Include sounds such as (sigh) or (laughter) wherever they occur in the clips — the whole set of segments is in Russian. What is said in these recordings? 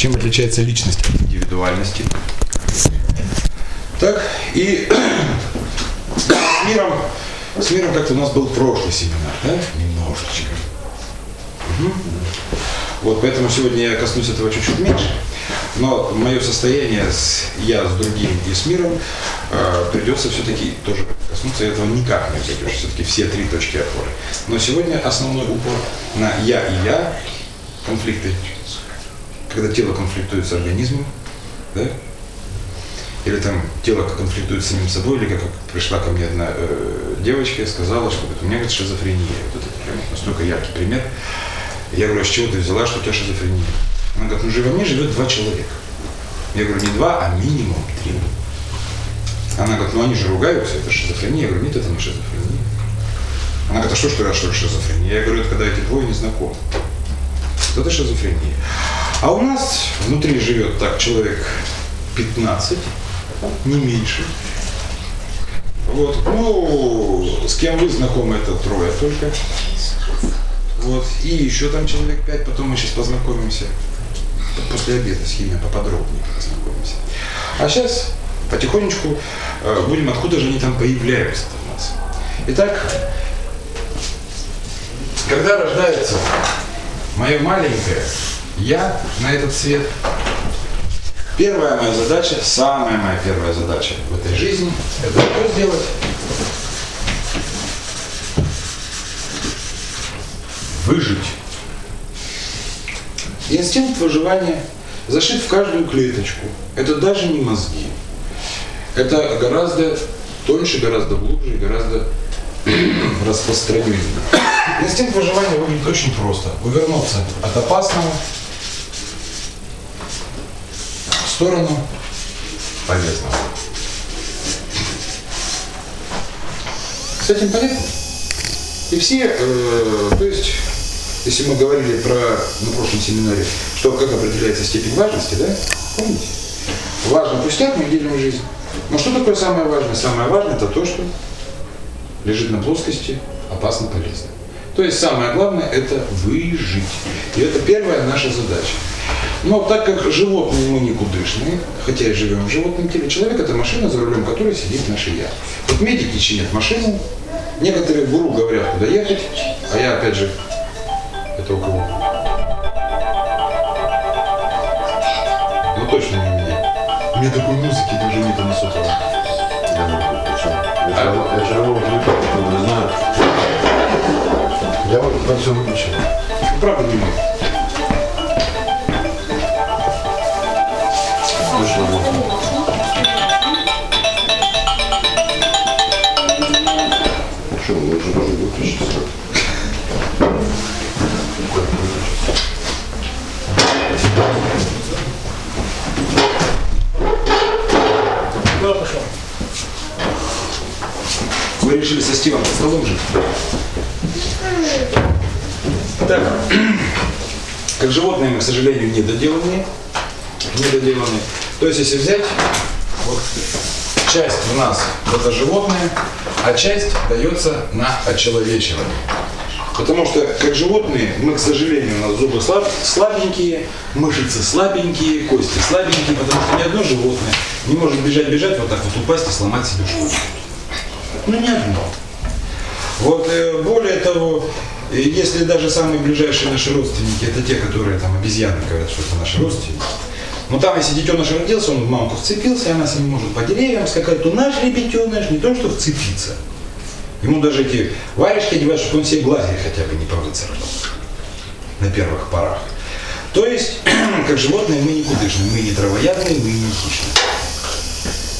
чем отличается личность от индивидуальности. Так, и с миром, с миром как-то у нас был прошлый семинар, да? Немножечко. Угу. Вот, поэтому сегодня я коснусь этого чуть-чуть меньше. Но мое состояние, с, я с другим и с миром, э, придется все-таки тоже коснуться этого никак не обойдешь. Все-таки все три точки опоры. Но сегодня основной упор на я и я, конфликты. Когда тело конфликтует с организмом, да? Или там тело конфликтует с самим собой, или как пришла ко мне одна э, девочка и сказала, что у меня говорит, шизофрения. Вот это прям настолько яркий пример. Я говорю, а с чего ты взяла, что у тебя шизофрения? Она говорит, ну же во мне живет два человека. Я говорю, не два, а минимум три. Она говорит, ну они же ругаются, это шизофрения. Я говорю, нет, это не шизофрения. Она говорит, а что ж ты что шизофрения? Я говорю, это когда эти двое не знакомы. Вот это шизофрения. А у нас внутри живет так человек 15, не меньше. Вот, ну, с кем вы знакомы, это трое только. Вот, и еще там человек пять, потом мы сейчас познакомимся. После обеда с ними поподробнее познакомимся. А сейчас потихонечку э, будем, откуда же они там появляются у нас. Итак, когда рождается мое маленькое я на этот свет, первая моя задача, самая моя первая задача в этой жизни, это что сделать? Выжить. Инстинкт выживания зашит в каждую клеточку. Это даже не мозги. Это гораздо тоньше, гораздо глубже гораздо (clears throat) распространеннее. Инстинкт выживания выглядит очень просто. Увернуться от опасного в сторону полезного. С этим понятно? И все, э, то есть если мы говорили про, на прошлом семинаре, что как определяется степень важности, да? Помните? Важно пустяк, мы делим жизнь. Но что такое самое важное? Самое важное это то, что лежит на плоскости, опасно полезно. То есть самое главное это выжить. И это первая наша задача. Но так как животные мы никудышные, хотя и живем в животном теле, человек это машина, за рулем которой сидит наше я. Вот медики чинят машину, некоторые гуру говорят, куда ехать, а я опять же это у кого? Ну точно не у меня. У меня такой музыки даже нету на сотовом. Я могу, причем. Я все равно не знаю. Я вот на все выключил. Правда не могу. Сожалению, недоделанные. Недоделанные. То есть, если взять, вот часть у нас это животные, а часть дается на очеловечивание. Потому что, как животные, мы, к сожалению, у нас зубы слаб, слабенькие, мышцы слабенькие, кости слабенькие, потому что ни одно животное не может бежать-бежать, вот так вот упасть и сломать себе что-то. Ну, ни одно. Вот э, более того, если даже самые ближайшие наши родственники, это те, которые там обезьяны говорят, что это наши родственники. Но там, если детеныш родился, он в мамку вцепился, и она с ним может по деревьям скакать, то наш ребятеныш не то, что вцепиться. Ему даже эти варежки одевают, чтобы он себе глазик хотя бы не повыцарапал на первых порах. То есть, (clears throat) как животные, мы никудышные, мы не травоядные, мы не хищные.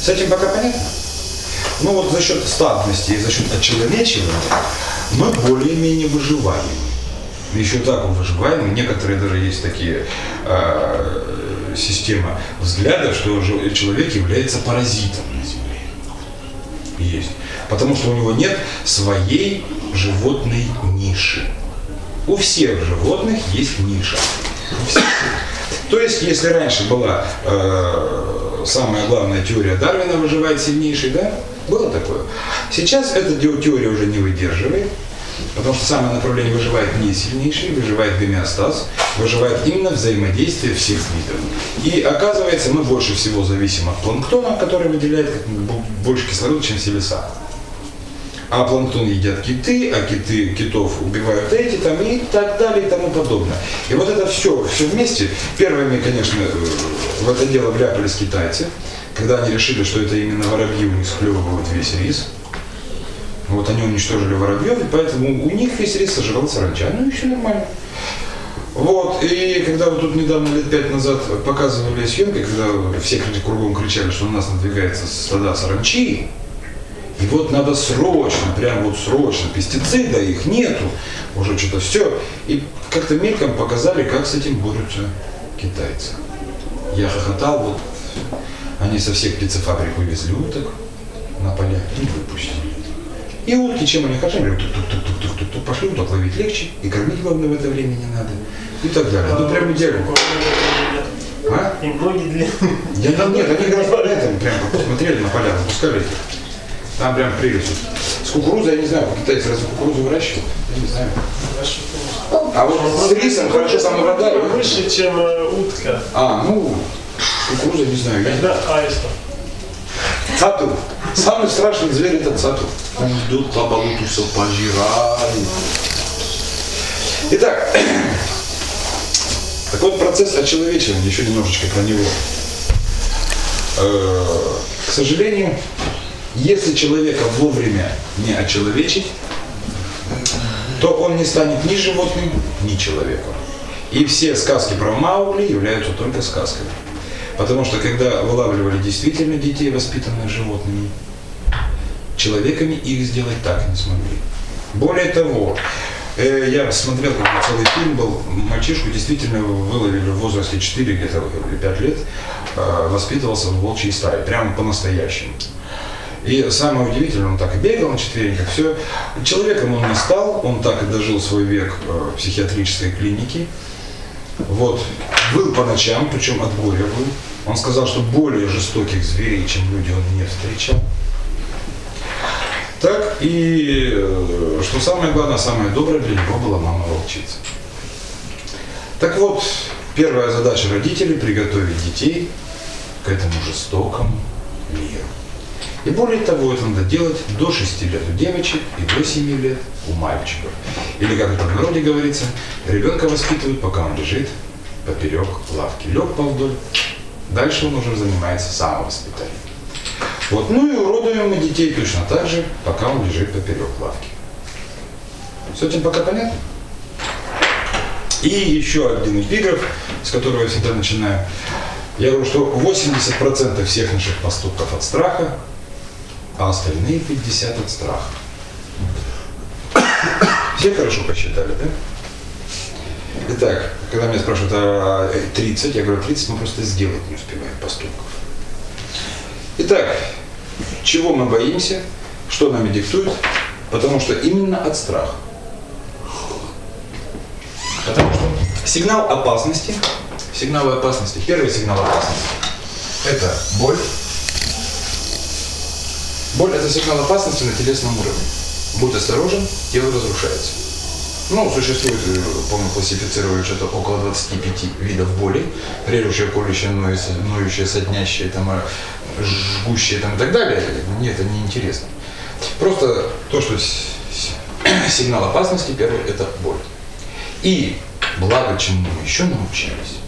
С этим пока понятно? Ну вот за счет статности и за счет очеловечивания мы более-менее выживаем. Еще так выживаем. Некоторые даже есть такие э, системы взглядов, что человек является паразитом на Земле. Есть. Потому что у него нет своей животной ниши. У всех животных есть ниша. То есть, если раньше была э, самая главная теория Дарвина выживает сильнейший, да, было такое. Сейчас эта те- теория уже не выдерживает. Потому что самое направление выживает не сильнейший, выживает гомеостаз, выживает именно взаимодействие всех видов. И оказывается, мы больше всего зависим от планктона, который выделяет больше кислорода, чем все леса. А планктон едят киты, а киты китов убивают эти там и так далее и тому подобное. И вот это все, все вместе. Первыми, конечно, в это дело вляпались китайцы, когда они решили, что это именно воробьи у них склевывают весь рис. Вот они уничтожили воробьев, и поэтому у них весь рис сожрал саранча. Ну и все нормально. Вот, и когда вот тут недавно, лет пять назад, показывали съемки, когда все кругом кричали, что на нас надвигается стада саранчи, и вот надо срочно, прям вот срочно, пестицида их нету, уже что-то все. И как-то мельком показали, как с этим борются китайцы. Я хохотал, вот они со всех птицефабрик вывезли уток на поля и выпустили. И утки, чем они хороши, говорят, тук тук тук тук тук тук пошли уток ловить легче, и кормить, главное, в это время не надо. И так далее. Ну, прям идеально. А? И ноги длинные. Я, нет, они как раз по этому прям посмотрели на поля, выпускали их. Там прям прелесть. С кукурузой, я не знаю, китайцы разве кукурузу выращивают? Я не знаю. А вот с рисом хорошо там вода. Выше, чем э, утка. А, ну, кукуруза, не знаю. Я... Да, аиста. Цату. Самый страшный зверь это цату. Он идут по болоту, все пожирает. Итак, (clears throat) так вот процесс очеловечивания, еще немножечко про него. Э, К сожалению, если человека вовремя не очеловечить, то он не станет ни животным, ни человеком. И все сказки про Маугли являются только сказками. Потому что когда вылавливали действительно детей, воспитанных животными, человеками их сделать так не смогли. Более того, э, я смотрел, как целый фильм был, мальчишку действительно выловили в возрасте 4 где-то или 5 лет, э, воспитывался в волчьей стае, прямо по-настоящему. И самое удивительное, он так и бегал на четвереньках, все. Человеком он не стал, он так и дожил свой век э, в психиатрической клинике. Вот, был по ночам, причем от горя был. Он сказал, что более жестоких зверей, чем люди, он не встречал. Так и, э, что самое главное, самое доброе для него была мама волчица. Так вот, первая задача родителей – приготовить детей к этому жестокому миру. И более того, это надо делать до 6 лет у девочек и до 7 лет у мальчиков. Или, как это в народе говорится, ребенка воспитывают, пока он лежит поперек лавки. Лег повдоль, дальше он уже занимается самовоспитанием. Вот, ну и уродуем мы детей точно так же, пока он лежит поперек лавки. С этим пока понятно? И еще один эпиграф, с которого я всегда начинаю. Я говорю, что 80% всех наших поступков от страха, а остальные 50 от страха. Все хорошо посчитали, да? Итак, когда меня спрашивают, а 30, я говорю, 30 мы просто сделать не успеваем поступков. Итак, чего мы боимся, что нами диктует? Потому что именно от страха. Потому что сигнал опасности, сигналы опасности, первый сигнал опасности – это боль. Боль – это сигнал опасности на телесном уровне. Будь осторожен, тело разрушается. Ну, существует, э, помню, классифицировали что-то около 25 видов боли. Режущая, колющая, ноющая соднящая, там, э, жгущая там, и так далее. Мне это не интересно. Просто то, что (clears throat) сигнал опасности, первый – это боль. И благо, чему мы еще научились,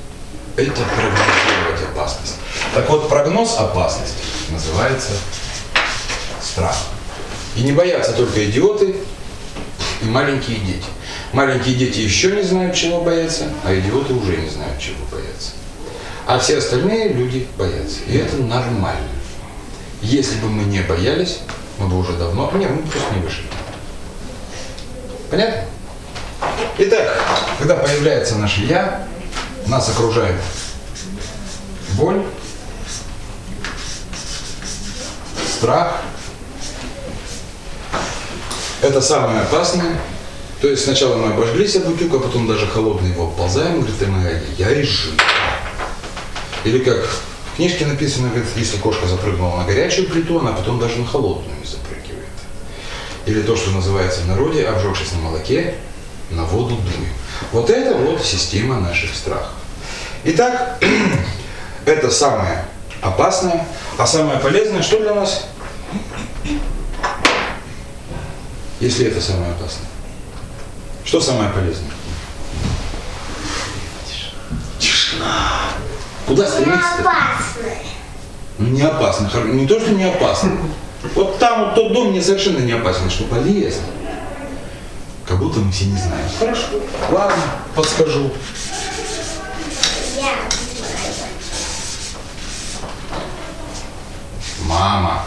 это прогнозировать опасность. Так вот, прогноз опасности называется страх. И не боятся только идиоты и маленькие дети. Маленькие дети еще не знают, чего бояться, а идиоты уже не знают, чего бояться. А все остальные люди боятся. И это нормально. Если бы мы не боялись, мы бы уже давно... Нет, мы просто не вышли. Понятно? Итак, когда появляется наше «я», нас окружает боль, страх. Это самое опасное. То есть сначала мы обожглись об утюг, а потом даже холодный его обползаем, говорит, мы, я изжил. Или как в книжке написано, говорит, если кошка запрыгнула на горячую плиту, она потом даже на холодную не запрыгивает. или то, что называется в народе, обжегшись на молоке, на воду дуем. Вот это вот система наших страхов. Итак, (clears throat) это самое опасное, а самое полезное, что для нас? Если это самое опасное. Что самое полезное? Тишина. Куда стремиться? Ну, не опасно. Хор- Не то, что не опасно. Вот там вот тот дом мне совершенно не опасен, что полезно. Как будто мы все не знаем. Хорошо. Ладно, подскажу. Мама.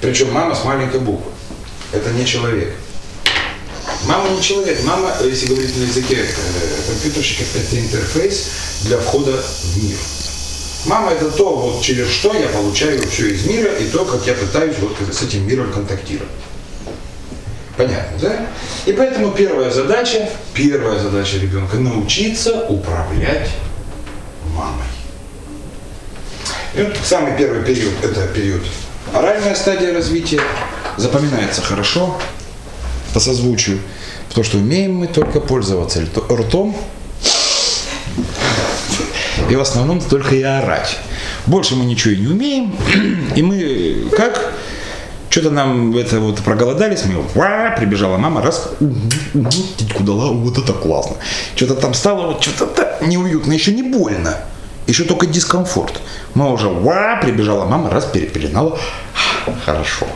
Причем мама с маленькой буквы. Это не человек. Мама не человек. Мама, если говорить на языке э, компьютерщиков, это интерфейс для входа в мир. Мама это то, вот через что я получаю все из мира и то, как я пытаюсь вот с этим миром контактировать. Понятно, да? И поэтому первая задача, первая задача ребенка научиться управлять мамой. И вот самый первый период – это период оральная стадия развития. Запоминается хорошо по созвучию, потому что умеем мы только пользоваться ртом и в основном только и орать. Больше мы ничего и не умеем, (clears throat) и мы как что-то нам это вот проголодались, мы ва, прибежала мама, раз, угу, угу, титьку дала, вот это классно. Что-то там стало, вот что-то неуютно, еще не больно, еще только дискомфорт. Мы уже ва, прибежала мама, раз, перепеленала, хорошо.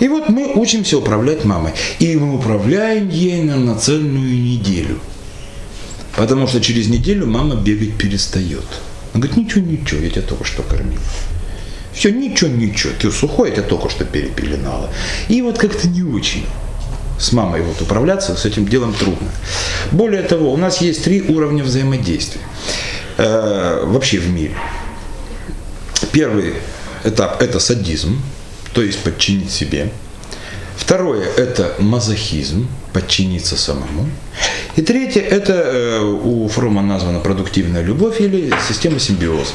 И вот мы учимся управлять мамой. И мы управляем ей на, на целую неделю. Потому что через неделю мама бегать перестает. Она говорит, ничего, ничего, я тебя только что кормил. Все, ничего, ничего, ты сухой, я тебя только что перепеленала. И вот как-то не очень с мамой вот управляться, с этим делом трудно. Более того, у нас есть три уровня взаимодействия э, вообще в мире. Первый этап – это садизм, то есть подчинить себе. Второе – это мазохизм, подчиниться самому. И третье – это э, у Фрома названа продуктивная любовь или система симбиоза.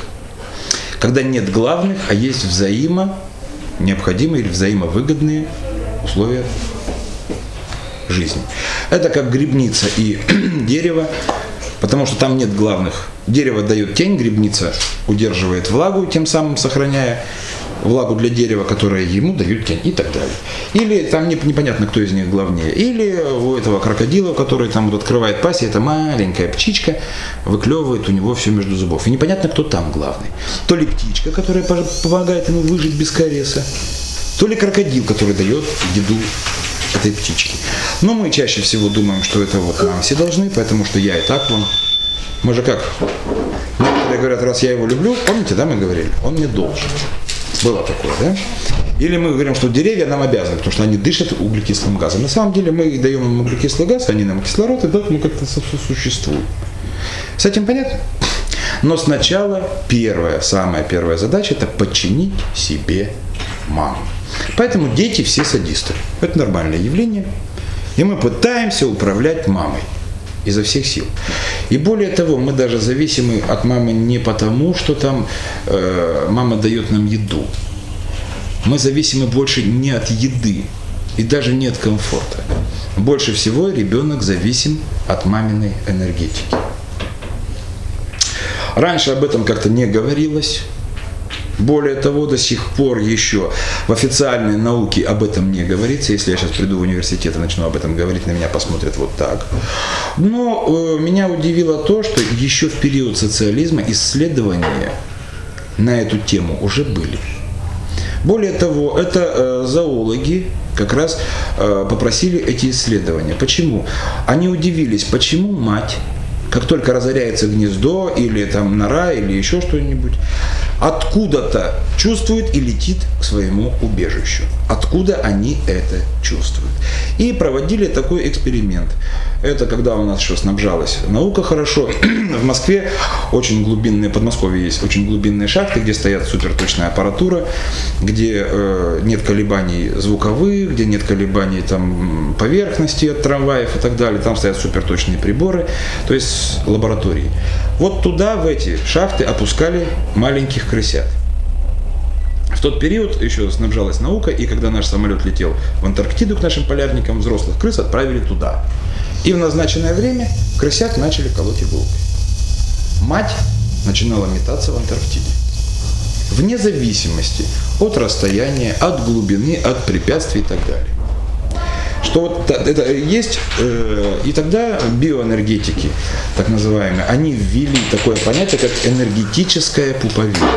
Когда нет главных, а есть взаимо необходимые или взаимовыгодные условия жизни. Это как грибница и (clears throat) дерево, потому что там нет главных. Дерево дает тень, грибница удерживает влагу, тем самым сохраняя влагу для дерева, которая ему дают тень и так далее. Или там не- непонятно, кто из них главнее. Или у этого крокодила, который там вот открывает пасть, эта маленькая птичка выклевывает у него все между зубов. И непонятно, кто там главный. То ли птичка, которая помогает ему выжить без кариеса, то ли крокодил, который дает еду этой птички. Но мы чаще всего думаем, что это вот нам все должны, потому что я и так вон. Мы же как? Некоторые говорят, раз я его люблю, помните, да, мы говорили, он мне должен. Было такое, да? Или мы говорим, что деревья нам обязаны, потому что они дышат углекислым газом. На самом деле мы даем им углекислый газ, они нам кислород, и так мы как-то со- сосуществуем. С этим понятно? Но сначала первая, самая первая задача – это подчинить себе маму. Поэтому дети все садисты. Это нормальное явление. И мы пытаемся управлять мамой изо всех сил. И более того, мы даже зависимы от мамы не потому, что там э, мама дает нам еду. Мы зависимы больше не от еды и даже не от комфорта. Больше всего ребенок зависим от маминой энергетики. Раньше об этом как-то не говорилось. Более того, до сих пор еще в официальной науке об этом не говорится. Если я сейчас приду в университет и начну об этом говорить, на меня посмотрят вот так. Но э, меня удивило то, что еще в период социализма исследования на эту тему уже были. Более того, это э, зоологи как раз э, попросили эти исследования. Почему? Они удивились, почему мать, как только разоряется гнездо или там нора или еще что-нибудь, откуда-то чувствует и летит к своему убежищу. Откуда они это чувствуют. И проводили такой эксперимент. Это когда у нас еще снабжалась наука хорошо. (clears throat) В Москве очень глубинные, Подмосковье есть очень глубинные шахты, где стоят суперточная аппаратура, где э, нет колебаний звуковых, где нет колебаний там, поверхности от трамваев и так далее. Там стоят суперточные приборы, то есть лаборатории. Вот туда, в эти шахты, опускали маленьких крысят. В тот период еще снабжалась наука, и когда наш самолет летел в Антарктиду к нашим полярникам, взрослых крыс отправили туда. И в назначенное время крысят начали колоть иголкой. Мать начинала метаться в Антарктиде. Вне зависимости от расстояния, от глубины, от препятствий и так далее. Что вот это есть, э, и тогда биоэнергетики, так называемые, они ввели такое понятие, как энергетическая пуповина.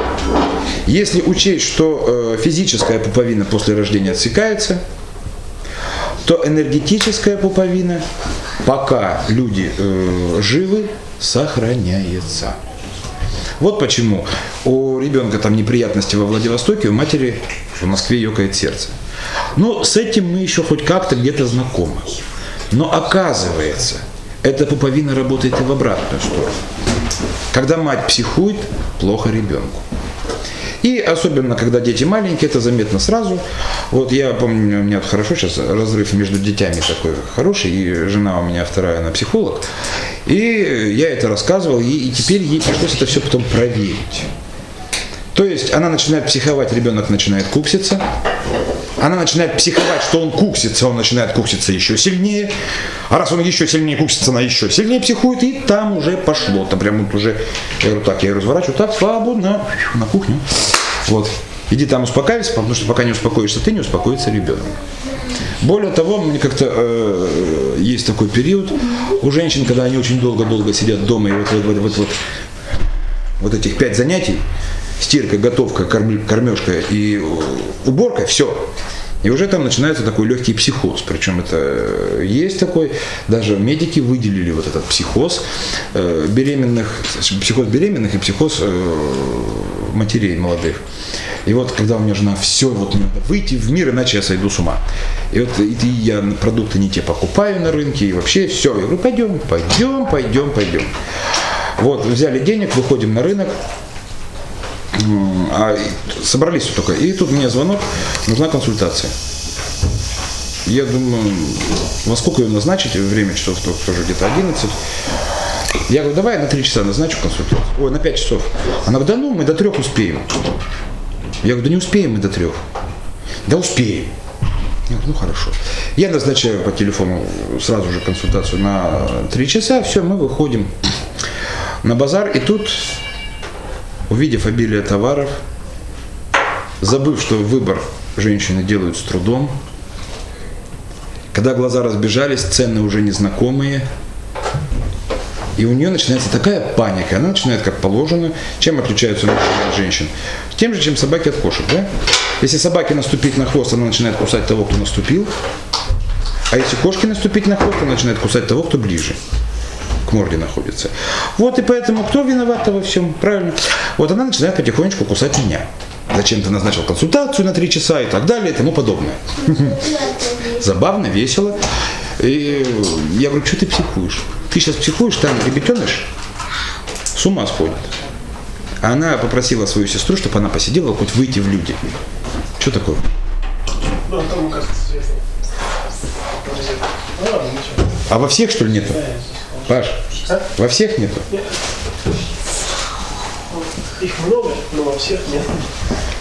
Если учесть, что э, физическая пуповина после рождения отсекается, то энергетическая пуповина, пока люди э, живы, сохраняется. Вот почему у ребенка там неприятности во Владивостоке, у матери в Москве ёкает сердце. Но с этим мы еще хоть как-то где-то знакомы. Но оказывается, эта пуповина работает и в обратную сторону. Когда мать психует, плохо ребенку. И особенно, когда дети маленькие, это заметно сразу. Вот я помню, у меня хорошо сейчас разрыв между детьми такой хороший, и жена у меня вторая, она психолог. И я это рассказывал, и, и теперь ей пришлось это все потом проверить. То есть она начинает психовать, ребенок начинает кукситься. Она начинает психовать, что он куксится, он начинает кукситься еще сильнее. А раз он еще сильнее куксится, она еще сильнее психует, и там уже пошло. Там прям вот уже, я говорю, так, я ее разворачиваю, так, свободно, на кухню. Вот. Иди там успокаивайся, потому что пока не успокоишься ты, не успокоится ребенок. Более того, мне как-то э, есть такой период у женщин, когда они очень долго-долго сидят дома, и вот, вот, вот, вот, вот, этих пять занятий, стирка, готовка, корм- кормежка и уборка, все. И уже там начинается такой легкий психоз. Причем это э, есть такой, даже медики выделили вот этот психоз э, беременных, психоз беременных и психоз э, матерей молодых. И вот когда у меня жена, все, вот мне надо выйти в мир, иначе я сойду с ума. И вот и, я продукты не те покупаю на рынке, и вообще все. Я говорю, пойдем, пойдем, пойдем, пойдем. Вот, взяли денег, выходим на рынок, а собрались только. И тут мне звонок, нужна консультация. Я думаю, во сколько ее назначить? Время часов то- тоже где-то 11. Я говорю, давай на 3 часа назначу консультацию. Ой, на 5 часов. Она говорит, да ну, мы до трех успеем. Я говорю, да не успеем мы до трех. Да успеем. Я говорю, ну хорошо. Я назначаю по телефону сразу же консультацию на 3 часа, все, мы выходим на базар, и тут увидев обилие товаров, забыв, что выбор женщины делают с трудом, когда глаза разбежались, цены уже незнакомые, и у нее начинается такая паника, она начинает как положено. Чем отличаются мужчины от женщин? Тем же, чем собаки от кошек, да? Если собаке наступить на хвост, она начинает кусать того, кто наступил. А если кошке наступить на хвост, она начинает кусать того, кто ближе к морде находится. Вот и поэтому кто виноват во всем? Правильно. Вот она начинает потихонечку кусать меня. Зачем ты назначил консультацию на три часа и так далее и тому подобное. (laughs) Забавно, весело. И я говорю, что ты психуешь? Ты сейчас психуешь, там ребятеныш с ума сходит. А она попросила свою сестру, чтобы она посидела, хоть выйти в люди. Что такое? Ну, ничего. А во всех, что ли, нету? Паш, А? во всех нету? Их много, но во всех нет.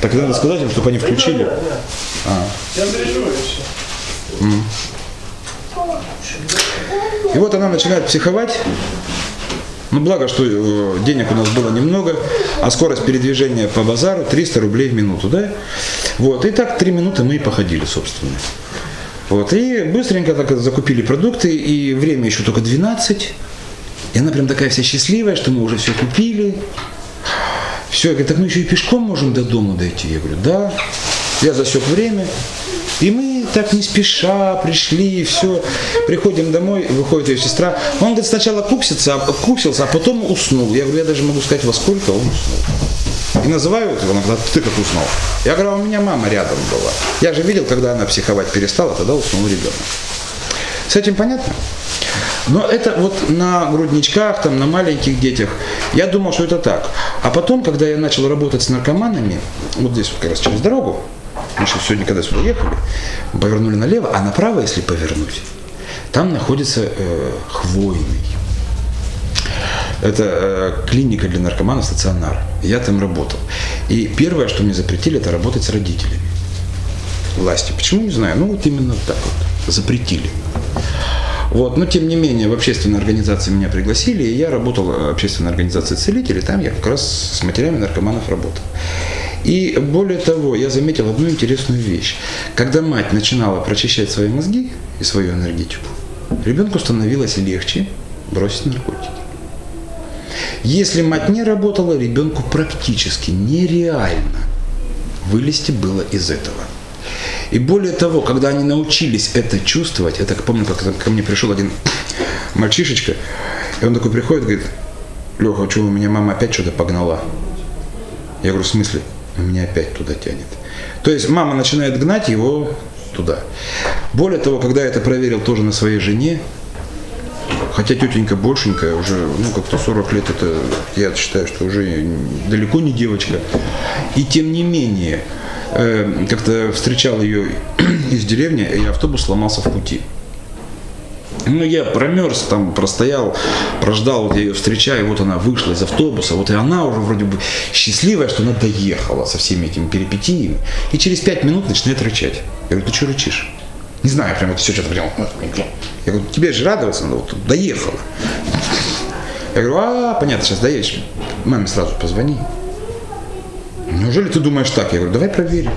Так надо сказать им, чтобы они включили. Да, да. А. Я заряжу и все. И вот она начинает психовать. Ну, благо, что э, денег у нас было немного, а скорость передвижения по базару 300 рублей в минуту, да? Вот, и так три минуты мы и походили, собственно. Вот, и быстренько так закупили продукты, и время еще только 12. И она прям такая вся счастливая, что мы уже все купили. Все, я говорю, так мы еще и пешком можем до дома дойти. Я говорю, да. Я засек время. И мы так не спеша пришли, все. Приходим домой, выходит ее сестра. Он, говорит, сначала куксится, а, куксился, а потом уснул. Я говорю, я даже могу сказать, во сколько он уснул. И называют его, она говорит, «А ты как уснул? Я говорю, а у меня мама рядом была. Я же видел, когда она психовать перестала, тогда уснул ребенок. С этим понятно? Но это вот на грудничках, там, на маленьких детях. Я думал, что это так. А потом, когда я начал работать с наркоманами, вот здесь вот как раз через дорогу, мы сейчас сегодня, когда сюда ехали, повернули налево, а направо, если повернуть, там находится э, хвойный. Это э, клиника для наркоманов, стационар. Я там работал. И первое, что мне запретили, это работать с родителями. Власти. Почему, не знаю. Ну, вот именно так вот. Запретили. Вот, но тем не менее в общественной организации меня пригласили, и я работал в общественной организации целителей, там я как раз с матерями наркоманов работал. И более того, я заметил одну интересную вещь. Когда мать начинала прочищать свои мозги и свою энергетику, ребенку становилось легче бросить наркотики. Если мать не работала, ребенку практически нереально вылезти было из этого. И более того, когда они научились это чувствовать, это помню, как ко мне пришел один мальчишечка, и он такой приходит, говорит, Леха, что у меня мама опять что-то погнала? Я говорю, в смысле? А меня опять туда тянет. То есть мама начинает гнать его туда. Более того, когда я это проверил тоже на своей жене, хотя тетенька большенькая, уже, ну, как-то 40 лет, это, я считаю, что уже далеко не девочка. И тем не менее, э, как-то встречал ее (clears throat) из деревни, и автобус сломался в пути. Ну, я промерз, там простоял, прождал, вот я ее встречаю, вот она вышла из автобуса, вот и она уже вроде бы счастливая, что она доехала со всеми этими перипетиями. И через пять минут начинает рычать. Я говорю, ты что рычишь? Не знаю, прям это все что-то прям. Я говорю, тебе же радоваться надо, вот доехала. Я говорю, а, понятно, сейчас доедешь. Маме сразу позвони. Неужели ты думаешь так? Я говорю, давай проверим.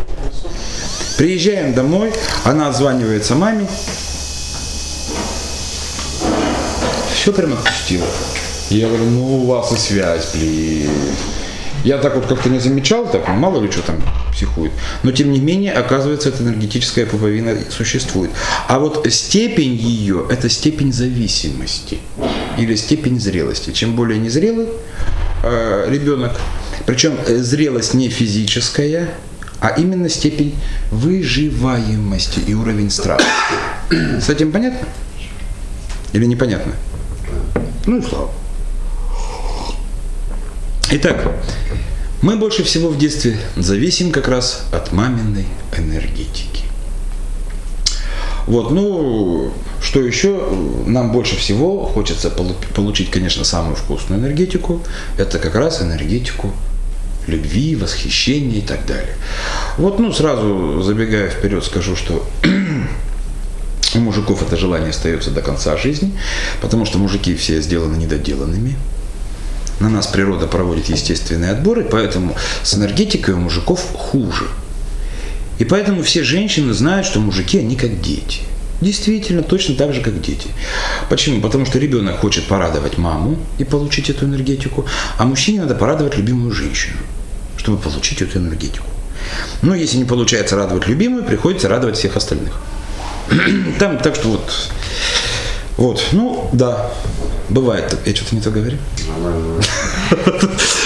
Приезжаем домой, она отзванивается маме, все прям отпустила. Я говорю, ну у вас и связь, блин. Я так вот как-то не замечал, так, мало ли что там психует. Но тем не менее, оказывается, эта энергетическая пуповина существует. А вот степень ее – это степень зависимости или степень зрелости. Чем более незрелый э, ребенок, причем э, зрелость не физическая, а именно степень выживаемости и уровень страха. С этим понятно? Или непонятно? Ну и слава. Итак, мы больше всего в детстве зависим как раз от маминой энергетики. Вот, ну, что еще? Нам больше всего хочется получить, конечно, самую вкусную энергетику. Это как раз энергетику любви, восхищения и так далее. Вот, ну, сразу забегая вперед, скажу, что (clears throat) у мужиков это желание остается до конца жизни, потому что мужики все сделаны недоделанными. На нас природа проводит естественные отборы, поэтому с энергетикой у мужиков хуже. И поэтому все женщины знают, что мужики, они как дети. Действительно, точно так же, как дети. Почему? Потому что ребенок хочет порадовать маму и получить эту энергетику, а мужчине надо порадовать любимую женщину, чтобы получить эту энергетику. Но если не получается радовать любимую, приходится радовать всех остальных. (clears throat) Там, так что вот, вот, ну, да, бывает. Я что-то не то говорю?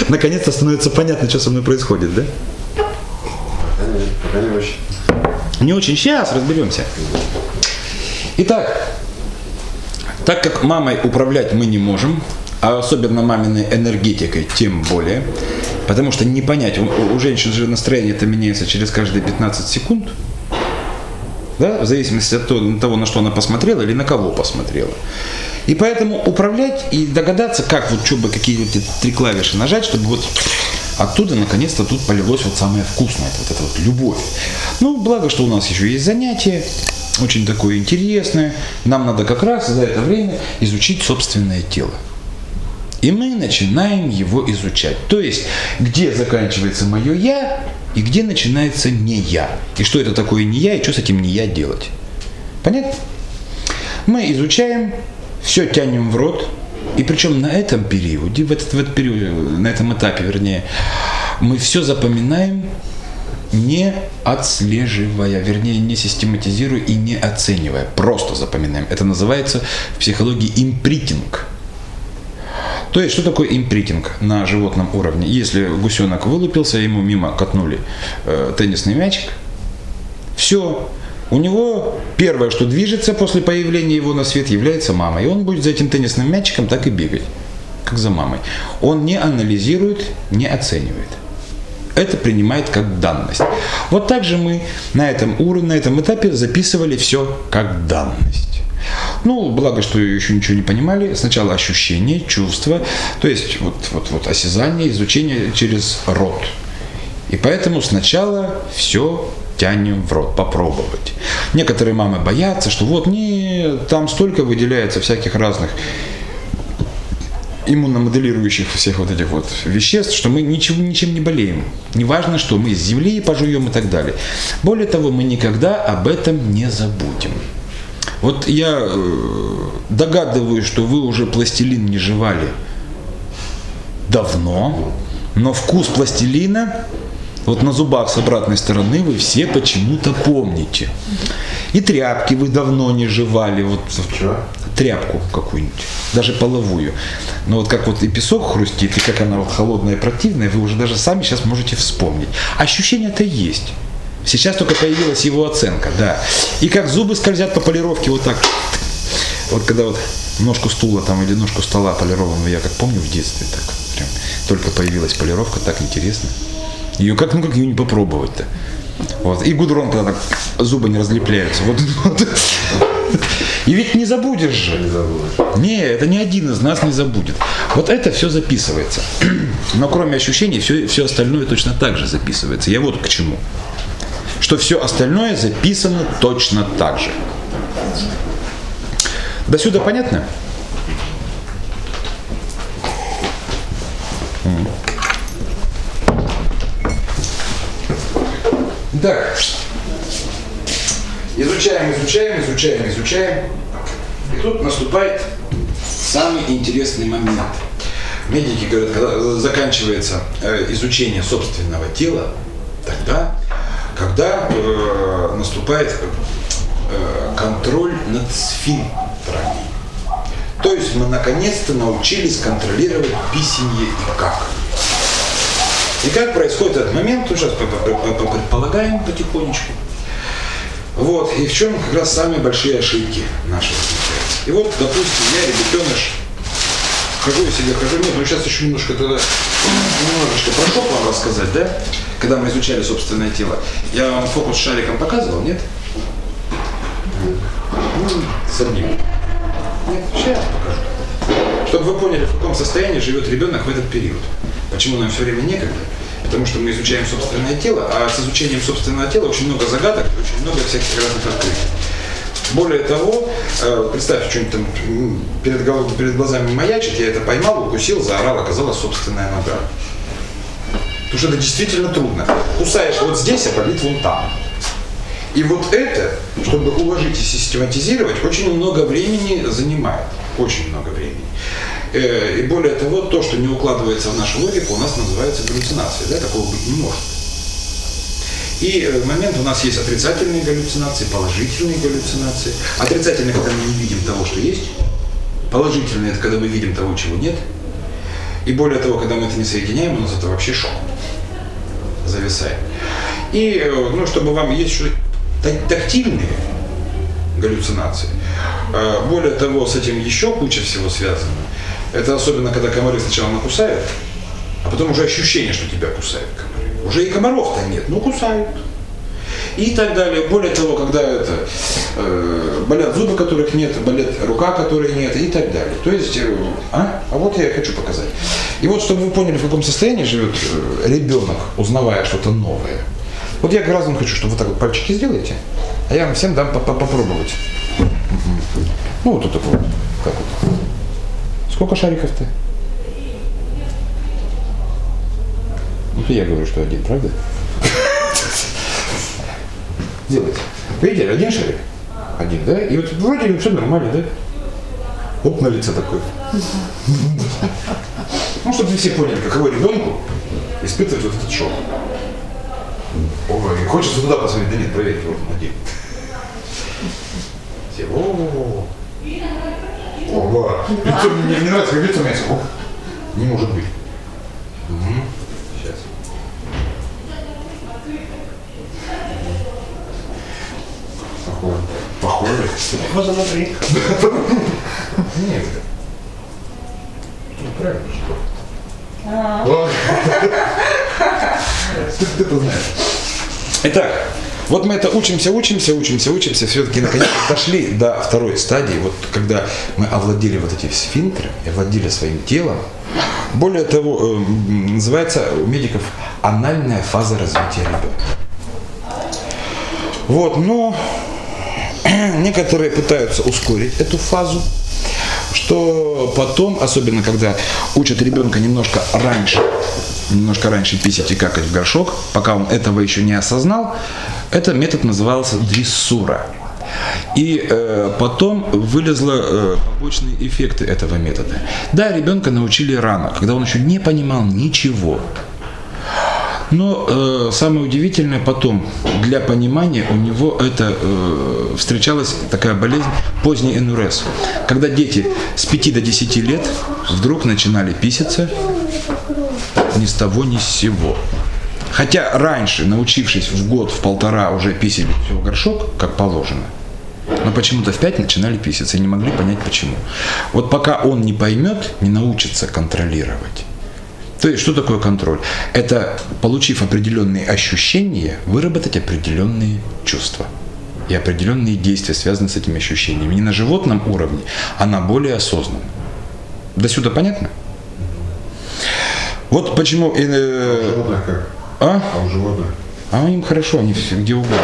Наконец-то становится понятно, что со мной происходит, да? Пока не очень. Не очень. Сейчас разберемся. Итак, так как мамой управлять мы не можем, а особенно маминой энергетикой тем более, потому что не понять, у, у женщин же настроение это меняется через каждые 15 секунд, да, в зависимости от того, на что она посмотрела или на кого посмотрела. И поэтому управлять и догадаться, как вот, чтобы какие вот эти три клавиши нажать, чтобы вот оттуда наконец-то тут полилось вот самое вкусное, вот эта вот любовь. Ну, благо, что у нас еще есть занятие, очень такое интересное. Нам надо как раз за это время изучить собственное тело. И мы начинаем его изучать. То есть, где заканчивается мое я, и где начинается не я. И что это такое не я, и что с этим не я делать. Понятно? Мы изучаем, все тянем в рот, и причем на этом периоде, в этот, в этот период, на этом этапе, вернее, мы все запоминаем, не отслеживая, вернее, не систематизируя и не оценивая, просто запоминаем. Это называется в психологии импритинг. То есть, что такое импритинг на животном уровне? Если гусенок вылупился, ему мимо катнули э, теннисный мячик, все, у него первое, что движется после появления его на свет, является мама. И он будет за этим теннисным мячиком так и бегать, как за мамой. Он не анализирует, не оценивает. Это принимает как данность. Вот так же мы на этом уровне, на этом этапе записывали все как данность. Ну, благо, что еще ничего не понимали. Сначала ощущения, чувства, то есть вот, вот, вот осязание, изучение через рот. И поэтому сначала все тянем в рот, попробовать. Некоторые мамы боятся, что вот не, там столько выделяется всяких разных иммуномоделирующих всех вот этих вот веществ, что мы ничего, ничем не болеем. Неважно, что мы с земли пожуем и так далее. Более того, мы никогда об этом не забудем. Вот я э, догадываюсь, что вы уже пластилин не жевали давно, но вкус пластилина вот на зубах с обратной стороны вы все почему-то помните. И тряпки вы давно не жевали. Вот Чего? тряпку какую-нибудь, даже половую. Но вот как вот и песок хрустит, и как она вот холодная и противная, вы уже даже сами сейчас можете вспомнить. Ощущение-то есть. Сейчас только появилась его оценка, да. И как зубы скользят по полировке вот так. Вот когда вот ножку стула там или ножку стола полированную, я как помню в детстве, так прям только появилась полировка, так интересно. Ее как, ну как ее не попробовать-то? Вот. И гудрон когда так зубы не разлепляются. Вот, вот. И ведь не забудешь же. Не забудешь. Не, это ни один из нас не забудет. Вот это все записывается. (clears throat) Но кроме ощущений, все, все остальное точно так же записывается. Я вот к чему. Что все остальное записано точно так же. До сюда понятно? Так. Изучаем, изучаем, изучаем, изучаем. И тут наступает самый интересный момент. Медики говорят, когда заканчивается э, изучение собственного тела, тогда, когда э, наступает э, контроль над сфинктерами. То есть мы наконец-то научились контролировать писенье и как. И как происходит этот момент, ну, сейчас по- по- по- по- предполагаем потихонечку. Вот, и в чем как раз самые большие ошибки наши. И вот, допустим, я ребятеныш, хожу я себе, хожу, нет, ну сейчас еще немножко тогда, немножечко про шок вам рассказать, да? Когда мы изучали собственное тело. Я вам фокус с шариком показывал, нет? С одним. Нет, сейчас покажу. Чтобы вы поняли, в каком состоянии живет ребенок в этот период. Почему нам все время некогда? Потому что мы изучаем собственное тело, а с изучением собственного тела очень много загадок, очень много всяких разных открытий. Более того, э, представьте, что-нибудь там перед, перед глазами маячит, я это поймал, укусил, заорал, оказалась собственная нога. Потому что это действительно трудно. Кусаешь вот здесь, а болит вон там. И вот это, чтобы уложить и систематизировать, очень много времени занимает. Очень много времени. Э, И более того, то, что не укладывается в нашу логику, у нас называется галлюцинацией. Да? Такого быть не может. И э, момент у нас есть отрицательные галлюцинации, положительные галлюцинации. Отрицательные, когда мы не видим того, что есть. Положительные, это когда мы видим того, чего нет. И более того, когда мы это не соединяем, у нас это вообще шок. Зависаем. И, э, ну, чтобы вам есть та- тактильные галлюцинации. Э, Более того, с этим еще куча всего связано. Это особенно, когда комары сначала накусают, а потом уже ощущение, что тебя кусают комары. Уже и комаров-то нет, но кусают. И так далее. Более того, когда это э, болят зубы, которых нет, болит рука, которой нет, и так далее. То есть, э, а? а вот я хочу показать. И вот, чтобы вы поняли, в каком состоянии живет э, ребенок, узнавая что-то новое. Вот я как раз хочу, чтобы вы так вот пальчики сделаете, а я вам всем дам по- по- попробовать. Ну, вот это вот. Как вот. Сколько шариков-то? Ну, я говорю, что один, правда? Делайте. Видите, один шарик? Один, да? И вот вроде все нормально, да? Оп, на лице такой. Ну, чтобы все поняли, каково ребенку испытывать вот этот шок. Ой, хочется туда посмотреть, да нет, проверьте, вот он один. Все, о Ого. Лицо мне не нравится, как лицо у меня. О, Не может быть. Сейчас. Похоже. Похоже на три. Нет. Ну, правильно, что. Ой. Ты ты это знаешь. Итак, Вот мы это учимся, учимся, учимся, учимся, все-таки наконец дошли до второй стадии, вот когда мы овладели вот этим сфинктером, и овладели своим телом. Более того, э, называется у медиков анальная фаза развития ребенка. Вот, но (clears throat) некоторые пытаются ускорить эту фазу, что потом, особенно когда учат ребенка немножко раньше, немножко раньше писать и какать в горшок, пока он этого еще не осознал, этот метод назывался дрессура. И э, потом вылезло э, побочные эффекты этого метода. Да, ребенка научили рано, когда он еще не понимал ничего. Но э, самое удивительное потом, для понимания у него это э, встречалась такая болезнь поздний НРС. Когда дети с 5 до 10 лет вдруг начинали писаться ни с того ни с сего. Хотя раньше, научившись в год, в полтора уже писали все в горшок, как положено, но почему-то в 5 начинали писаться и не могли понять почему. Вот пока он не поймет, не научится контролировать, то есть, что такое контроль? Это, получив определенные ощущения, выработать определенные чувства и определенные действия, связанные с этими ощущениями. Не на животном уровне, а на более осознанном. До сюда понятно? Вот почему... А у э, животных как? а? А у животных? А им хорошо, они все где угодно.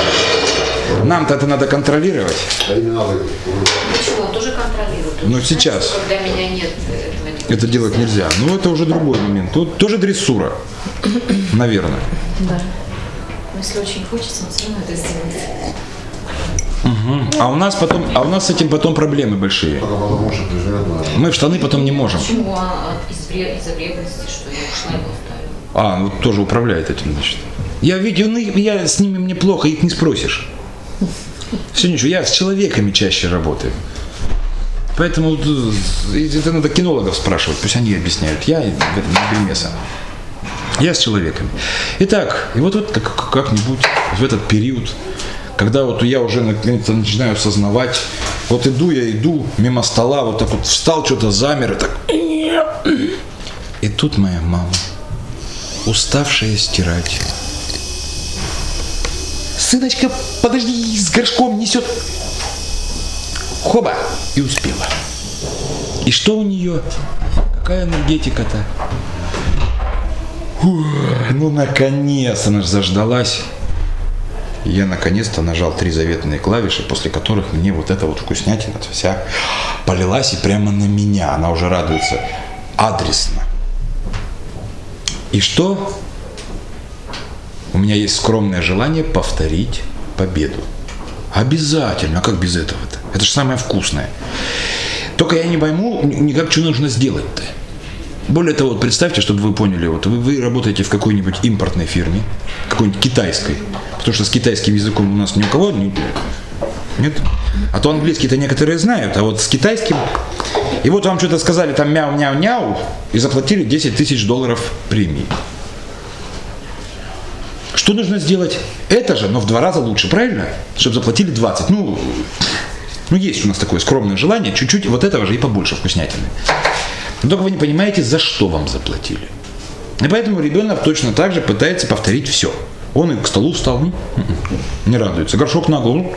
Нам-то это надо контролировать. Ничего, он тоже контролирует. Но Знаете, сейчас. Когда меня нет, этого не Это делать нельзя. Ну, это уже другой момент. Тут тоже дрессура. Наверное. Да. Но если очень хочется, он все равно это сделает. А у нас потом, а у нас с этим потом проблемы большие. Мы в штаны потом не можем. Почему? А, а из вредности, что я ушла его оставила. А, ну тоже управляет этим, значит. Я видел, ну, я с ними мне плохо, их не спросишь. Ничего, я с человеками чаще работаю. Поэтому это надо кинологов спрашивать, пусть они объясняют. Я в этом не бельмеса. Я с человеками. Итак, и вот, вот как- как-нибудь в этот период, когда вот я уже наконец-то начинаю осознавать, вот иду я, иду мимо стола, вот так вот встал, что-то замер, и так... И тут моя мама, уставшая стирать. Сыночка, подожди, с горшком несет. Хоба! И успела. И что у нее? Какая энергетика-то? Ну, наконец, она же заждалась. Я наконец-то нажал три заветные клавиши, после которых мне вот эта вот вкуснятина вся полилась и прямо на меня. Она уже радуется адресно. И что? Меня есть скромное желание повторить победу. Обязательно. А как без этого-то? Это же самое вкусное. Только я не пойму ни- никак, что нужно сделать-то. Более того, вот представьте, чтобы вы поняли, вот вы, вы работаете в какой-нибудь импортной фирме, какой-нибудь китайской, потому что с китайским языком у нас ни у кого не- нет. А то английский-то некоторые знают, а вот с китайским... И вот вам что-то сказали там мяу-няу-няу и заплатили 10 тысяч долларов премии. Что нужно сделать? Это же, но в два раза лучше, правильно? Чтобы заплатили 20. Ну, ну есть у нас такое скромное желание, чуть-чуть вот этого же и побольше вкуснятины. Но только вы не понимаете, за что вам заплатили. И поэтому ребенок точно так же пытается повторить все. Он и к столу встал, не радуется. Горшок на голову.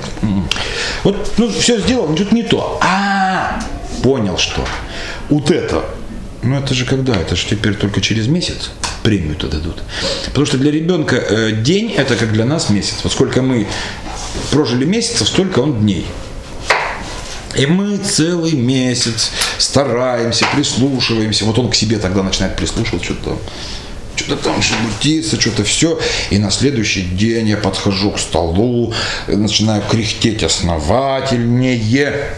Вот, ну, все сделал, но что-то не то. А, понял, что. Вот это. Ну, это же когда? Это же теперь только через месяц премию-то дадут. Потому что для ребенка э, день это как для нас месяц. Вот сколько мы прожили месяцев, столько он дней. И мы целый месяц стараемся, прислушиваемся. Вот он к себе тогда начинает прислушиваться, что-то что-то там шебутится, что-то все. И на следующий день я подхожу к столу, начинаю кряхтеть основательнее.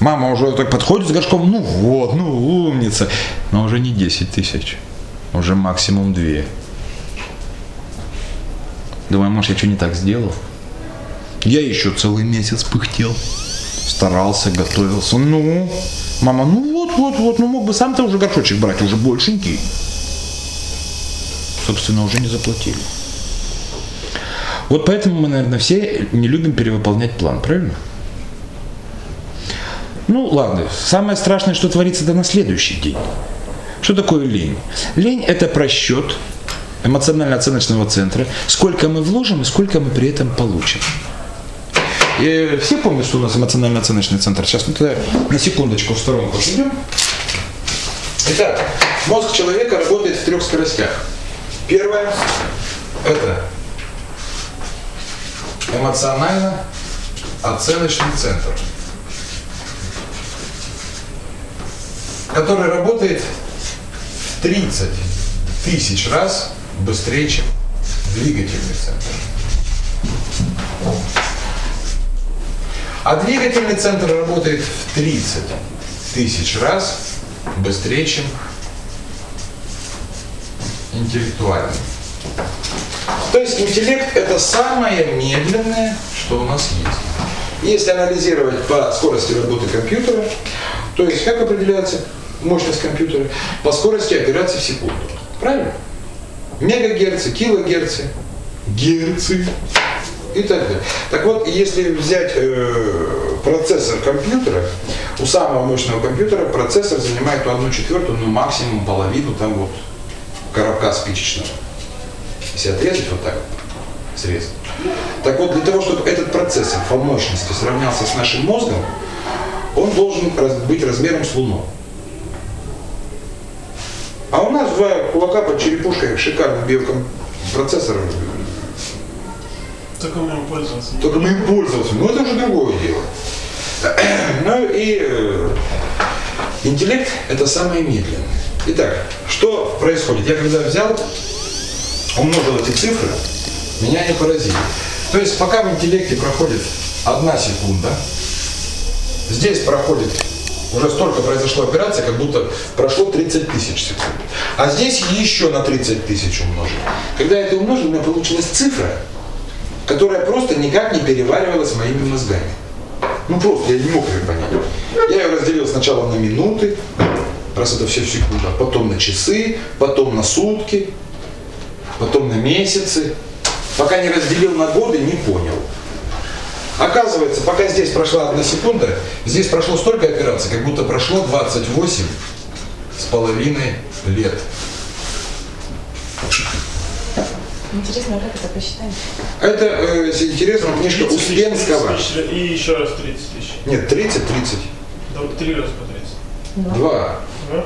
Мама уже так подходит с горшком, ну вот, ну умница. Но уже не 10 тысяч, уже максимум 2. Думаю, может, я что не так сделал? Я еще целый месяц пыхтел. Старался, готовился. Ну, мама, ну вот, вот, вот, ну мог бы сам-то уже горшочек брать, уже большенький. Собственно, уже не заплатили. Вот поэтому мы, наверное, все не любим перевыполнять план, правильно? Ну, ладно. Самое страшное, что творится, это на следующий день. Что такое лень? Лень – это просчет эмоционально-оценочного центра, сколько мы вложим и сколько мы при этом получим. И все помнят, что у нас эмоционально-оценочный центр. Сейчас мы туда на секундочку в сторонку идем. Итак, мозг человека работает в трех скоростях. Первое – это эмоционально-оценочный центр, который работает в 30 тысяч раз быстрее, чем двигательный центр. А двигательный центр работает в 30 тысяч раз быстрее, чем интеллектуальный. То есть интеллект это самое медленное, что у нас есть. Если анализировать по скорости работы компьютера, то есть как определяется мощность компьютера? По скорости операций в секунду. Правильно? Мегагерцы, килогерцы, герцы и так далее. Так вот, если взять э, процессор компьютера, у самого мощного компьютера процессор занимает ну, одну четвертую, ну максимум половину там вот коробка спичечного. Если отрезать вот так, срезать. Так вот, для того, чтобы этот процессор по мощности сравнялся с нашим мозгом, он должен быть размером с Луну. А у нас два кулака под черепушкой, шикарный биопроцессор, Только мы им пользоваться. не только мы им пользоваться, ну это уже другое дело. (clears throat) Ну и э, интеллект это самое медленное. Итак, что происходит? Я когда взял, умножил эти цифры, меня не поразили. То есть пока в интеллекте проходит одна секунда, здесь проходит уже столько произошло операций, как будто прошло 30 тысяч секунд. А здесь еще на 30 тысяч умножить. Когда это умножил, у меня получилась цифра, которая просто никак не переваривалась моими мозгами. Ну просто, я не мог ее понять. Я ее разделил сначала на минуты, раз это все в секундах, потом на часы, потом на сутки, потом на месяцы. Пока не разделил на годы, не понял. Оказывается, пока здесь прошла одна секунда, здесь прошло столько операций, как будто прошло 28 с половиной лет. Интересно, а как это посчитаем? Это, э, если интересно, книжка 30 тысяч, Успенского. 30 тысяч, И еще раз 30 тысяч. Нет, 30, 30. Да, Три раза по 30. Два. Да?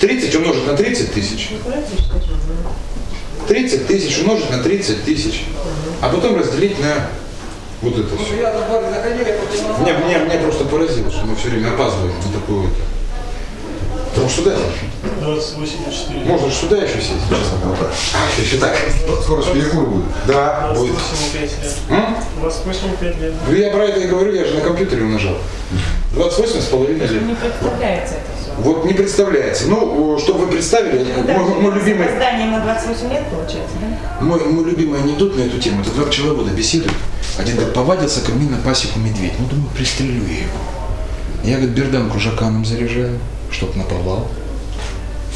30 умножить на 30 тысяч. 30 тысяч умножить на 30 тысяч. А потом разделить на вот это все. Мне, мне, мне просто поразило, что мы все время опаздываем на такую вот. Потому что сюда, 28,4. можно же сюда еще сесть, честно говоря. А, еще так. Скоро ж перекур будет. Да, будет. 28,5 лет. М? 28,5 лет. Ну я про это и говорю, я же на компьютере умножал. 28 с половиной лет. Не представляется это. Вот не представляется. Ну, чтобы вы представили, мой, мой любимый, Здание на 28 лет получается, да? мой, мой любимый анекдот на эту тему. Это два пчеловода беседуют. Один говорит, повадился ко мне на пасеку медведь. Ну, думаю, пристрелю я его. Я, говорит, берданку жаканом заряжаю, чтоб наповал.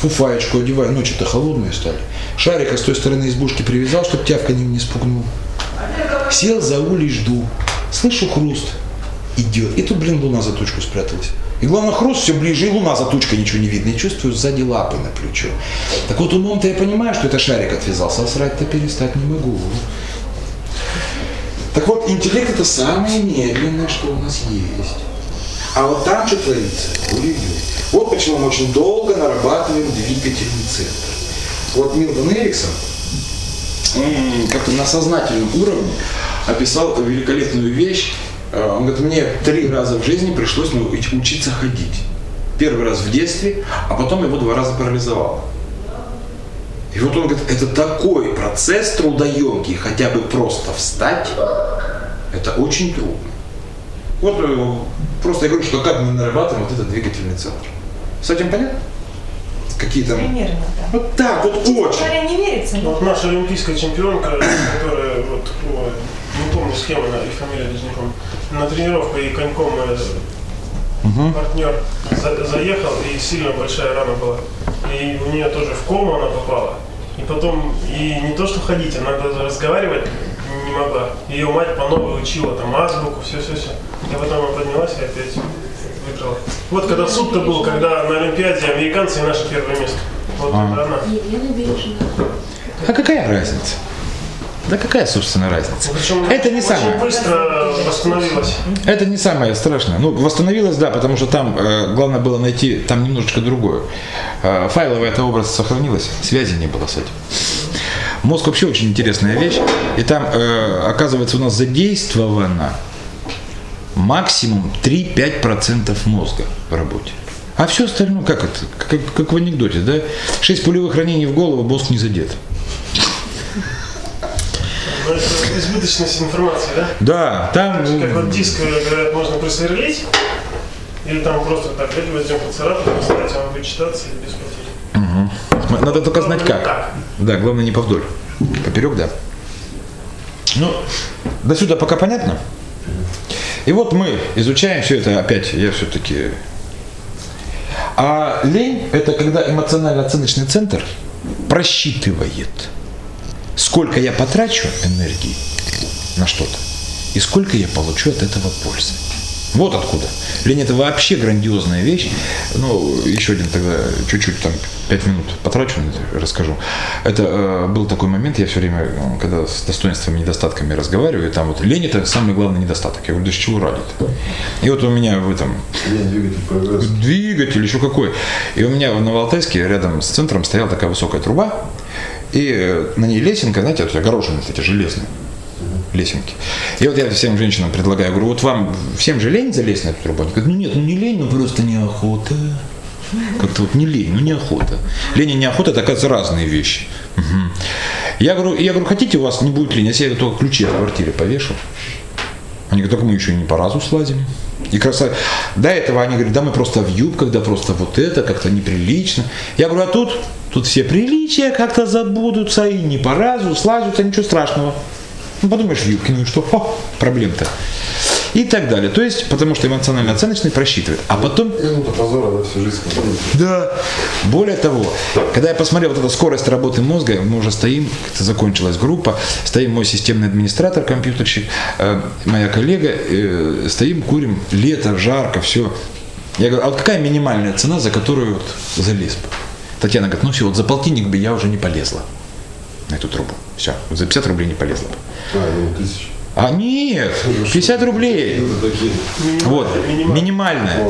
Фуфаечку одеваю, ночи-то холодные стали. Шарика с той стороны избушки привязал, чтоб тявка не, не спугнул. Сел за улей, жду. Слышу хруст. Идет. И тут, блин, луна за тучку спряталась. И главное, хруст все ближе, и луна за тучкой ничего не видно. И чувствую сзади лапы на плечо. Так вот умом-то я понимаю, что это шарик отвязался, а срать-то перестать не могу. Так вот, интеллект это самое медленное, что у нас есть. А вот там что творится? Ой-ой-ой. Вот почему мы очень долго нарабатываем двигательный центр. Вот Милтон Эриксон как-то на сознательном уровне описал великолепную вещь. Э, Он говорит, мне три раза в жизни пришлось учиться ходить. Первый раз в детстве, а потом его два раза парализовало. И вот он говорит, это такой процесс трудоемкий, хотя бы просто встать, это очень трудно. Вот э, просто я говорю, что как мы нарабатываем вот этот двигательный центр. С этим понятно? Какие там... Примерно, да. Вот так, вот очень. Говоря, не верится, Ну, но Вот наша олимпийская чемпионка, которая, вот, не помню с кем она, и фамилия даже не помню, на тренировку и коньком э, партнер за- заехал, и сильно большая рана была. И у нее тоже в кому она попала. И потом, и не то что ходить, она даже разговаривать не могла. Ее мать по новой учила, там, азбуку, все-все-все. И потом она поднялась и опять выиграла. Вот когда суд-то был, когда на Олимпиаде американцы и наше первое место. Вот это она. А какая разница? Да какая, собственно, разница? Причем Это не очень самое. быстро восстановилась. Это не самое страшное. Ну, восстановилось, да, потому что там э, главное было найти там немножечко другое. Э, файловый это образ сохранилось, связи не было с этим. Мозг вообще очень интересная вещь. И там, э, оказывается, у нас задействовано максимум 3-5% мозга в работе. А все остальное, как это? Как, как в анекдоте, да? 6 пулевых ранений в голову, мозг не задет. Но это избыточность информации, да? Да, там... Как вот диск, э, говорят, можно просверлить, или там просто так, давайте возьмем поцарапать, поставить, а он будет читаться и без потери. Надо только знать как. Как? Да, главное не повдоль. Поперек, да. Ну, до сюда пока понятно? И вот мы изучаем все это опять, я все-таки... А лень – это когда эмоционально-оценочный центр просчитывает, сколько я потрачу энергии на что-то и сколько я получу от этого пользы. Вот откуда. Лень это вообще грандиозная вещь. Ну, еще один тогда, чуть-чуть там, пять минут потрачу на это, расскажу. Это э, был такой момент, я все время, э, когда с достоинствами и недостатками разговариваю, и там вот лень это самый главный недостаток. Я говорю, да с чего ради И вот у меня в этом Лень, двигатель прогресса. двигатель, еще какой. И у меня в Новоалтайске рядом с центром стояла такая высокая труба, и э, на ней лесенка, знаете, вот огорожены эти железные лесенки. И вот я всем женщинам предлагаю, говорю, вот вам всем же лень залезть на эту трубу? Они говорят, ну нет, ну не лень, ну просто неохота. Как-то вот не лень, ну неохота. Лень и неохота, это, оказывается, разные вещи. Мгм. Я говорю, я говорю, хотите, у вас не будет лень, если я только ключи от квартиры повешу. Они говорят, только мы еще и не по разу слазим. И раз до этого они говорят, да мы просто в юбках, да просто вот это как-то неприлично. Я говорю, а тут, тут все приличия как-то забудутся и не по разу слазятся, ничего страшного. Ну, подумаешь, в юбке, ну что? Проблем-то. И так далее. То есть, потому что эмоционально-оценочный просчитывает. А потом позора на всю жизнь. да. Более того, когда я посмотрел вот эту скорость работы мозга, мы уже стоим, закончилась группа, стоим мой системный администратор, компьютерщик, э, моя коллега, э, стоим, курим, лето, жарко, все. Я говорю, а вот какая минимальная цена, за которую вот залез бы? Татьяна говорит, ну все, вот за полтинник бы я уже не полезла на эту трубу. Все, вот за 50 рублей не полезла бы. А, ну, тысяч. А нет, 50 рублей. Ну. Вот, минимальная.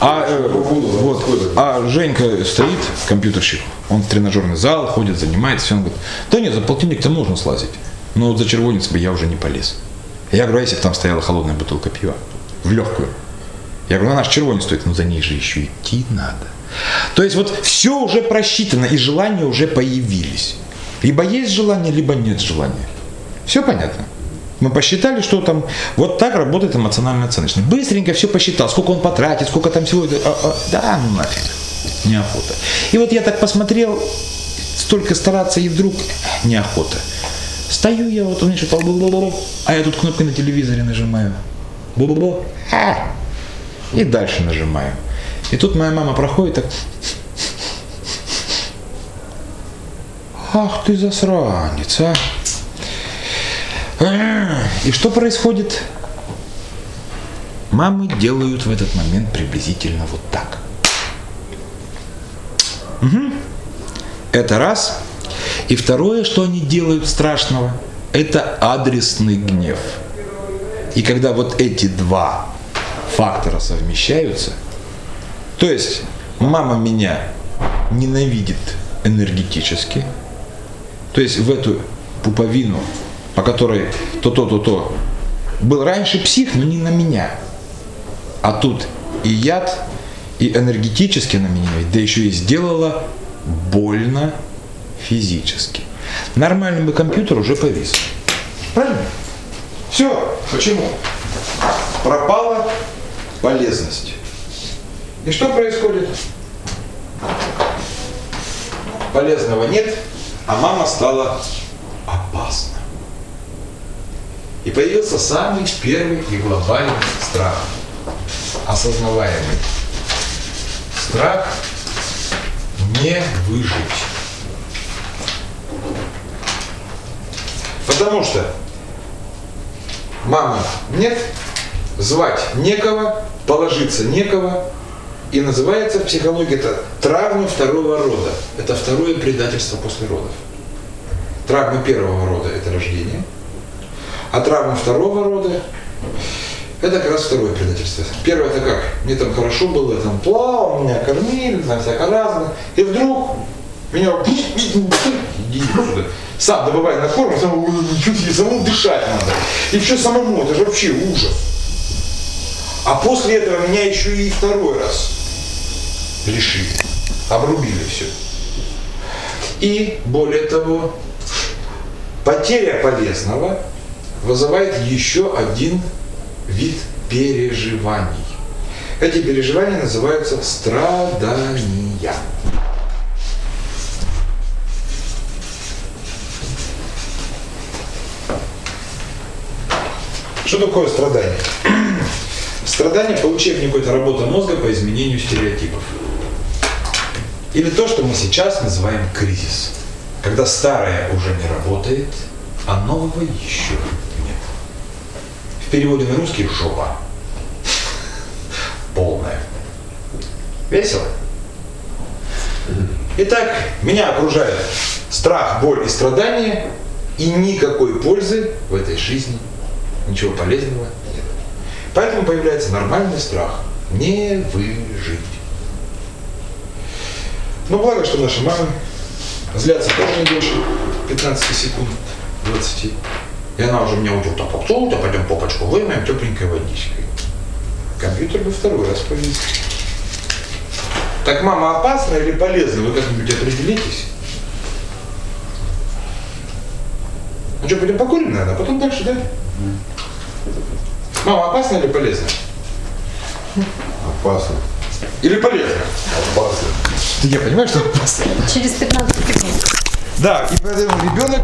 А, э, вот, а Женька стоит, компьютерщик, он в тренажерный зал ходит, занимается, все, он говорит, да нет, за полтинник-то можно слазить, но вот за червонец бы я уже не полез. Я говорю, а если бы там стояла холодная бутылка пива, в легкую? Я говорю, ну наш червонец стоит, но за ней же еще идти надо. То есть вот все уже просчитано, и желания уже появились. Либо есть желание, либо нет желания. Все понятно? Мы посчитали, что там вот так работает эмоционально оценочный. Быстренько все посчитал, сколько он потратит, сколько там всего. А, а, да, ну нафиг. Неохота. И вот я так посмотрел, столько стараться и вдруг неохота. Стою я, вот у меня что-то а я тут кнопкой на телевизоре нажимаю. Бу-бу-бу. А. И дальше нажимаю. И тут моя мама проходит так. Ах ты засранец, а. А, И что происходит? Мамы делают в этот момент приблизительно вот так. Мгм. Это раз. И второе, что они делают страшного, это адресный гнев. И когда вот эти два фактора совмещаются, то есть мама меня ненавидит энергетически, то есть в эту пуповину, по которой то-то, то-то, был раньше псих, но не на меня. А тут и яд, и энергетически на меня, да еще и сделала больно физически. Нормальный бы компьютер уже повис. Правильно? Все. Почему? Пропала полезность. И что происходит? Полезного нет, а мама стала опасна. И появился самый первый и глобальный страх. Осознаваемый. Страх не выжить. Потому что мамы нет, звать некого, положиться некого, и называется в психологии это травма второго рода. Это второе предательство после родов. Травмы первого рода – это рождение, а травмы второго рода – это как раз второе предательство. Первое – это как? Мне там хорошо было, я там плавал, меня кормили, там всяко разное. И вдруг меня. Сам добывай на корм, самому, ли самому дышать надо. И все самому, это же вообще ужас. А после этого меня еще и второй раз лишили, обрубили все. И более того, потеря полезного вызывает еще один вид переживаний. Эти переживания называются страдания. Что такое страдание? (clears throat) Страдание по учебнику это работа мозга по изменению стереотипов. Или то, что мы сейчас называем кризис. Когда старое уже не работает, а нового еще нет. Переводе на русский жопа. Полная. Весело? Итак, меня окружает страх, боль и страдания, и никакой пользы в этой жизни, ничего полезного нет. Поэтому появляется нормальный страх не выжить. Но благо, что наши мамы злятся тоже не дольше 15 секунд, 20. И она уже меня учит, а попцу, а пойдем попочку вымоем тепленькой водичкой. Компьютер бы второй раз повесил. Так мама опасна или полезна? Вы как-нибудь определитесь. Ну что, пойдем покурим, наверное, а потом дальше, да? Мама опасна или полезна? Опасно. Или полезна? Опасно. Я понимаю, что опасно. Через 15 секунд. Да, и поэтому ребенок